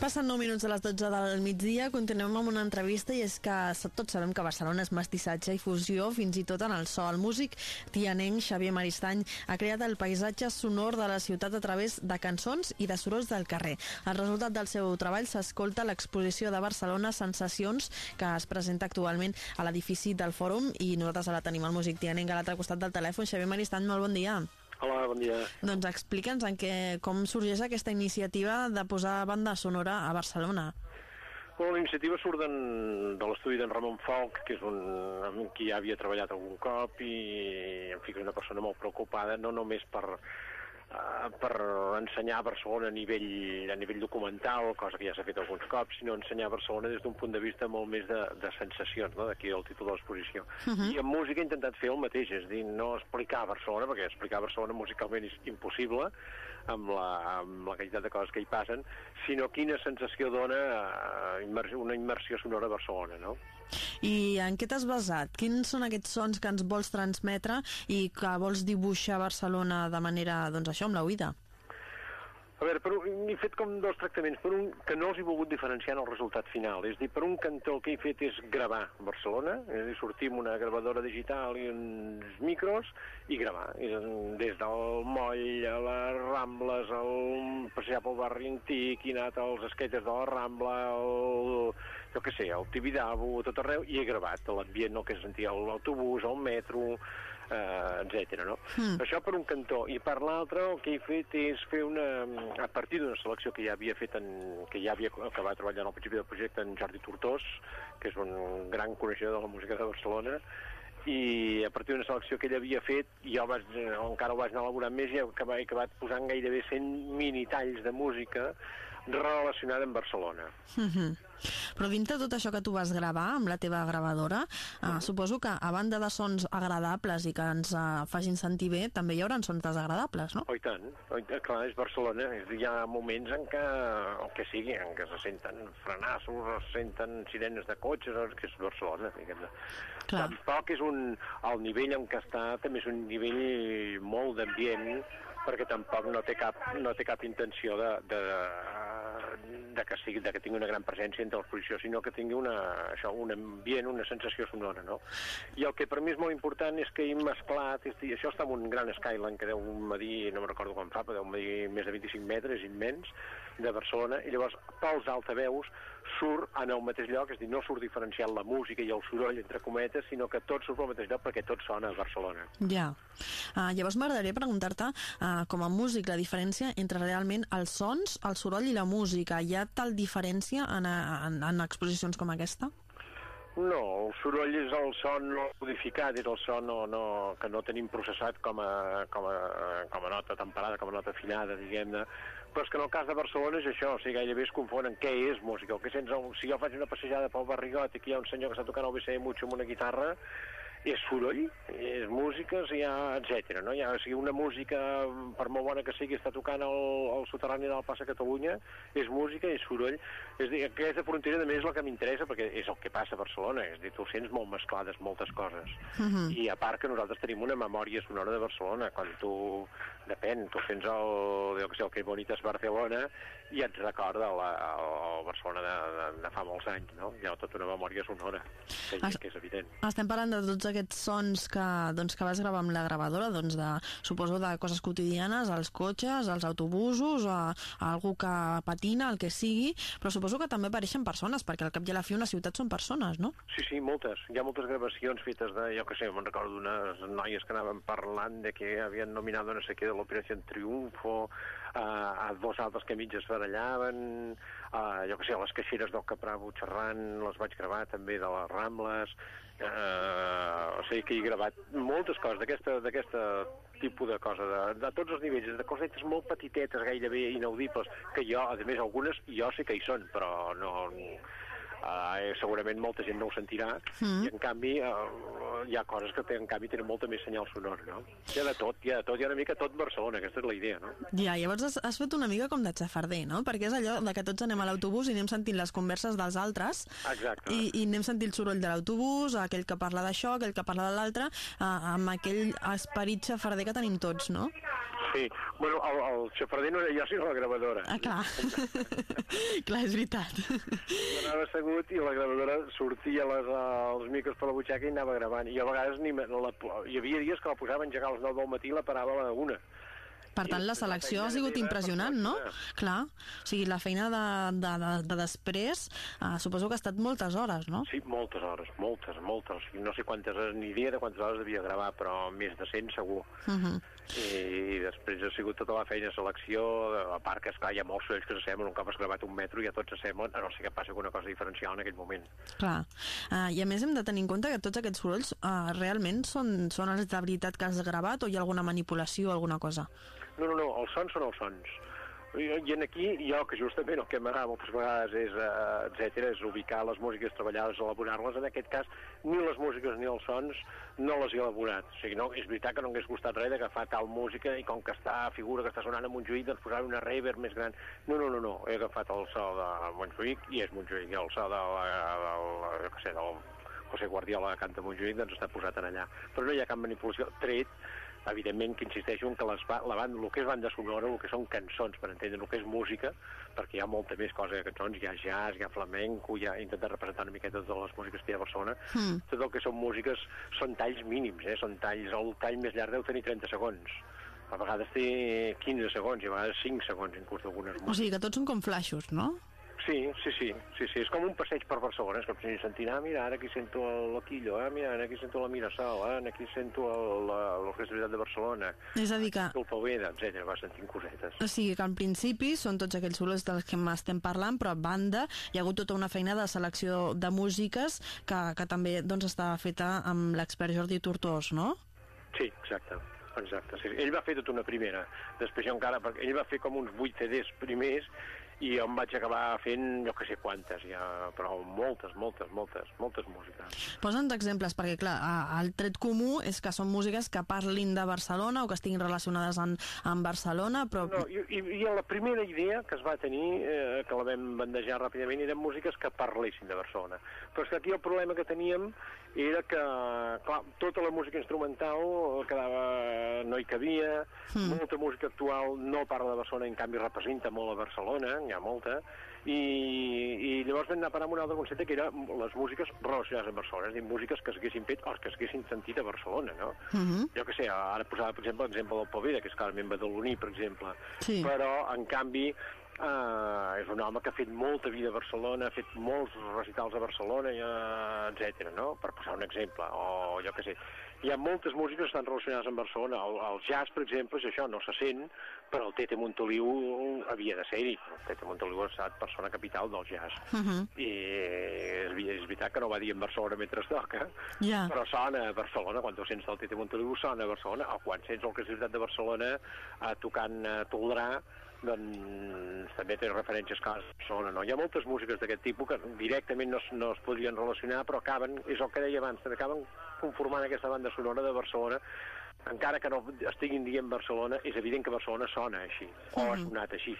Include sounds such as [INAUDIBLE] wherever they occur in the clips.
Passen 9 minuts a les 12 del migdia, continuem amb una entrevista i és que tots sabem que Barcelona és mestissatge i fusió fins i tot en el so. El músic tianenc Xavier Maristany ha creat el paisatge sonor de la ciutat a través de cançons i de sorolls del carrer. El resultat del seu treball s'escolta l'exposició de Barcelona Sensacions que es presenta actualment a l'edifici del Fòrum i nosaltres ara tenim el músic tianenc a l'altre costat del telèfon. Xavier Maristany, molt bon dia. Hola, bon dia. Doncs explica'ns en què, com sorgeix aquesta iniciativa de posar banda sonora a Barcelona. Bueno, la iniciativa surt de l'estudi d'en Ramon Falc, que és un amb qui ja havia treballat algun cop i en fi, que és una persona molt preocupada, no només per uh, per ensenyar a Barcelona a nivell, a nivell documental, cosa que ja s'ha fet alguns cops, sinó ensenyar a Barcelona des d'un punt de vista molt més de, de sensacions, no? d'aquí el títol de l'exposició. Uh -huh. I en música he intentat fer el mateix, és dir, no explicar Barcelona, perquè explicar Barcelona musicalment és impossible, amb la, amb la quantitat de coses que hi passen, sinó quina sensació dona uh, una immersió sonora a Barcelona, no? I en què t'has basat? Quins són aquests sons que ens vols transmetre i que vols dibuixar a Barcelona de manera, doncs això, amb l'oïda? A veure, per un, he fet com dos tractaments. Per un, que no els he volgut diferenciar en el resultat final. És dir, per un cantó el que he fet és gravar Barcelona, és dir, sortir amb una gravadora digital i uns micros i gravar. Des del moll a les Rambles, el, passejar pel barri antic, i anat als esquetes de la Rambla, el, jo què sé, el Tibidabo, tot arreu, i he gravat l'ambient, el que sentia l'autobús, el metro, eh, etc. No? Mm. Això per un cantó. I per l'altre el que he fet és fer una... a partir d'una selecció que ja havia fet en, que ja havia acabat treballant al principi del projecte en Jordi Tortós, que és un gran coneixedor de la música de Barcelona, i a partir d'una selecció que ell havia fet jo vaig, eh, encara ho vaig anar elaborant més i he acabat, posant gairebé 100 mini talls de música relacionada amb Barcelona. Mm [LAUGHS] -hmm. Però dintre tot això que tu vas gravar amb la teva gravadora, eh, mm. suposo que a banda de sons agradables i que ens eh, facin sentir bé, també hi haurà sons desagradables, no? Oh, i tant. Oh, clar, és Barcelona. Hi ha moments en què, el que sigui, en què se senten frenassos, se senten sirenes de cotxes, que és Barcelona. Clar. Tampoc és un... El nivell en què està també és un nivell molt d'ambient, perquè tampoc no té cap, no té cap intenció de, de, Mm-hmm. De que, sigui, de que tingui una gran presència entre l'exposició, sinó que tingui una, això, un ambient, una sensació sonora, no? I el que per mi és molt important és que he mesclat, és dir, això està en un gran skyline que deu medir, no me recordo com fa, però deu medir més de 25 metres, immens, de Barcelona, i llavors pels altaveus surt en el mateix lloc, és dir, no surt diferenciant la música i el soroll, entre cometes, sinó que tot surt al mateix lloc perquè tot sona a Barcelona. Ja. Uh, llavors m'agradaria preguntar-te, uh, com a músic, la diferència entre realment els sons, el soroll i la música. Hi ha tal diferència en, en, en exposicions com aquesta? No, el soroll és el son no codificat, és el son no, no, que no tenim processat com a, com, a, com a nota temperada, com a nota afinada, diguem-ne, però és que en el cas de Barcelona és això, o sigui, gairebé es confonen què és música, el que sents, si jo faig una passejada pel barrigot i aquí hi ha un senyor que està tocant el BCE mucho amb una guitarra, és soroll, és música, hi ha, etc. No? Hi ha, o sigui, una música, per molt bona que sigui, està tocant el, el soterrani del Passa Catalunya, és música, és soroll. És dir, aquesta frontera, també, és la que m'interessa, perquè és el que passa a Barcelona, és dir, tu sents molt mesclades moltes coses. Uh mhm. -huh. I a part que nosaltres tenim una memòria sonora de Barcelona, quan tu, depèn, tu sents el, jo que sé, el que bonita és Barcelona i et recorda la, el Barcelona de, de, de fa molts anys, no? Hi ha tota una memòria sonora, que, es, que és evident. Estem parlant de tots aquests sons que, doncs, que vas gravar amb la gravadora, doncs de, suposo de coses quotidianes, als cotxes, als autobusos, a, a algú que patina, el que sigui, però suposo que també apareixen persones, perquè al cap i a la fi una ciutat són persones, no? Sí, sí, moltes. Hi ha moltes gravacions fetes de, jo que sé, me'n recordo d'unes noies que anaven parlant de que havien nominat no sé què de l'Operació Triunfo, a, a dos altres que mitges barallaven, a, jo que sé, les caixeres del Capravo xerrant, les vaig gravar també de les Rambles, eh, o sigui que he gravat moltes coses d'aquesta tipus de cosa, de, de tots els nivells, de cosetes molt petitetes, gairebé inaudibles, que jo, a més, algunes jo sé que hi són, però no, Uh, segurament molta gent no ho sentirà mm. i en canvi uh, hi ha coses que en canvi tenen molta més senyal sonora no? hi ha de tot, hi ha de tot, hi ha una mica tot Barcelona aquesta és la idea no? Ja, llavors has, has fet una mica com de xafarder no? perquè és allò de que tots anem a l'autobús i anem sentint les converses dels altres Exacte. i, i anem sentint el soroll de l'autobús aquell que parla d'això, aquell que parla de l'altre uh, amb aquell esperit xafarder que tenim tots, no? Sí, bueno, el, el xafarder no era jo, sinó la gravadora. Ah, clar. [LAUGHS] clar, és veritat. Jo anava assegut i la gravadora sortia les, els micros per la butxaca i anava gravant. I a vegades ni, la, hi havia dies que la posava a engegar a les 9 del matí i la parava a la 1. Per tant, la selecció ha sigut impressionant, no? Clar, o sigui, la feina de, de, de, de després uh, suposo que ha estat moltes hores, no? Sí, moltes hores, moltes, moltes. No sé quantes hores, ni idea de quantes hores devia gravar, però més de 100 segur. Uh -huh. I després ha sigut tota la feina de selecció, a part que, esclar, hi ha molts sorolls que s'assemblen, un cop has gravat un metro ja tots s'assemblen, a no ser que passi alguna cosa diferencial en aquell moment. Clar. Uh, I a més hem de tenir en compte que tots aquests sorolls uh, realment són, són els de veritat que has gravat o hi ha alguna manipulació o alguna cosa? No, no, no, els sons són els sons. I, i en aquí, jo, que justament el que m'agrada moltes vegades és, eh, etc és ubicar les músiques treballades, elaborar-les. En aquest cas, ni les músiques ni els sons no les he elaborat. O sigui, no, és veritat que no hagués gustat res d'agafar tal música i com que està, figura que està sonant a Montjuïc, doncs posar una reverb més gran. No, no, no, no, he agafat el so de Montjuïc i és Montjuïc, i el so de la, del, jo què sé, del José Guardiola canta Montjuïc, doncs està posat en allà. Però no hi ha cap manipulació, tret evidentment que insisteixo en que les, la banda, el que és banda sonora, el que són cançons, per entendre el que és música, perquè hi ha molta més cosa que cançons, hi ha jazz, hi ha flamenco, hi ha intentat representar una miqueta totes les músiques que hi ha a Barcelona, Mm. tot el que són músiques són talls mínims, eh? són talls, el tall més llarg deu tenir 30 segons, a vegades té 15 segons i a vegades 5 segons inclús d'algunes O músiques. sigui que tots són com flaixos, no? Sí, sí, sí, sí, sí, és com un passeig per Barcelona, és com si sentir, ah, mira, ara aquí sento el Loquillo, ah, mira, ara aquí sento la Mirasol, ah, aquí sento el- la- l'Orquestra Ciutat de Barcelona, És a dir que el Poveda, etc. va sentint cosetes. O sigui que al principi són tots aquells sorolls dels que estem parlant, però a banda hi ha hagut tota una feina de selecció de músiques que, que també doncs, està feta amb l'expert Jordi Tortós, no? Sí, exacte. Exacte, sí. Ell va fer tota una primera. Després jo encara, perquè ell va fer com uns 8 CDs primers i em vaig acabar fent, jo que sé quantes, ja, però moltes, moltes, moltes, moltes músiques. Posa'ns exemples, perquè clar, el tret comú és que són músiques que parlin de Barcelona o que estiguin relacionades amb, amb Barcelona, però... No, i, i, i la primera idea que es va tenir, eh, que la vam bandejar ràpidament, eren músiques que parlessin de Barcelona. Però és que aquí el problema que teníem era que, clar, tota la música instrumental quedava, no hi cabia, Mm. molta música actual no parla de Barcelona, en canvi representa molt a Barcelona, n'hi ha molta, i, i llavors vam anar a parar amb un altre concepte que era les músiques relacionades amb Barcelona, és a dir, músiques que s'haguessin fet o que s'haguessin sentit a Barcelona, no? Uh -huh. jo que sé, ara posava, per exemple, l'exemple del Poveda, que és clarament badaloní, per exemple, Sí. però, en canvi, eh, és un home que ha fet molta vida a Barcelona, ha fet molts recitals a Barcelona, eh, etc. no? Per posar un exemple, o jo que sé. Hi ha moltes músiques que estan relacionades amb Barcelona. El, el jazz, per exemple, és això, no se sent, però el Tete Montoliu havia de ser-hi. El Tete Montoliu ha estat persona capital del jazz. Uh -huh. I és, és veritat que no va dir en Barcelona mentre es toca, Ja. però sona a Barcelona, quan tu sents el Tete Montoliu sona a Barcelona, o quan sents el que ciutat de Barcelona eh, tocant a Toldrà, doncs també té referències a Barcelona, no? Hi ha moltes músiques d'aquest tipus que directament no, no es podrien relacionar, però acaben, és el que deia abans, acaben conformant aquesta banda sonora de Barcelona, encara que no estiguin dient Barcelona, és evident que Barcelona sona així, o ha sonat així.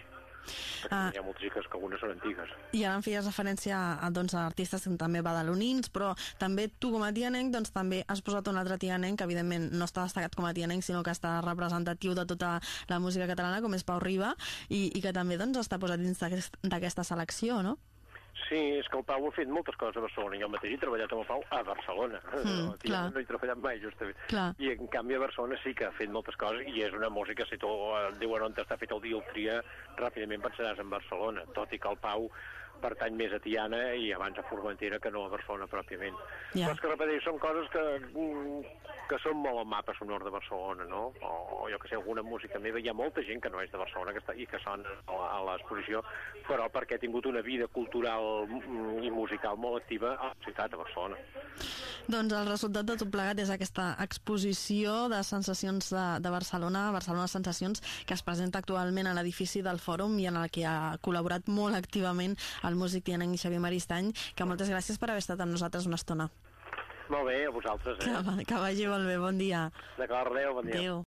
Ah. hi ha moltes músiques que algunes són antigues. I ara em feies referència a, doncs, a artistes també badalonins, però també tu com a tianenc doncs, també has posat un altre tianenc que evidentment no està destacat com a tianenc sinó que està representatiu de tota la música catalana com és Pau Riba i, i que també doncs, està posat dins d'aquest- d'aquesta selecció, no? Sí, és que el Pau ha fet moltes coses a Barcelona. Jo mateix he treballat amb el Pau a Barcelona. Mm, [LAUGHS] no, clar. no he treballat mai, justament. Clar. I en canvi a Barcelona sí que ha fet moltes coses i és una música, si tu eh, diuen on està fet el dia el tria, ràpidament pensaràs en Barcelona, tot i que el Pau pertany més a Tiana i abans a Formentera que no a Barcelona pròpiament. Ja. Però és que repeteixo, són coses que, mm, que són molt al mapa sonor de Barcelona, no? O, o jo que sé, alguna música meva. Hi ha molta gent que no és de Barcelona que està, i que sona a a l'exposició, però perquè ha tingut una vida cultural mm, i musical molt activa a la ciutat de Barcelona. Doncs el resultat de tot plegat és aquesta exposició de sensacions de, de Barcelona, Barcelona Sensacions, que es presenta actualment a l'edifici del Fòrum i en el que ha col·laborat molt activament el músic tianenc Xavier Maristany, que moltes gràcies per haver estat amb nosaltres una estona. Molt bé, a vosaltres, Que, eh? que vagi molt bé, bon dia. D'acord, adéu, bon dia. Adéu.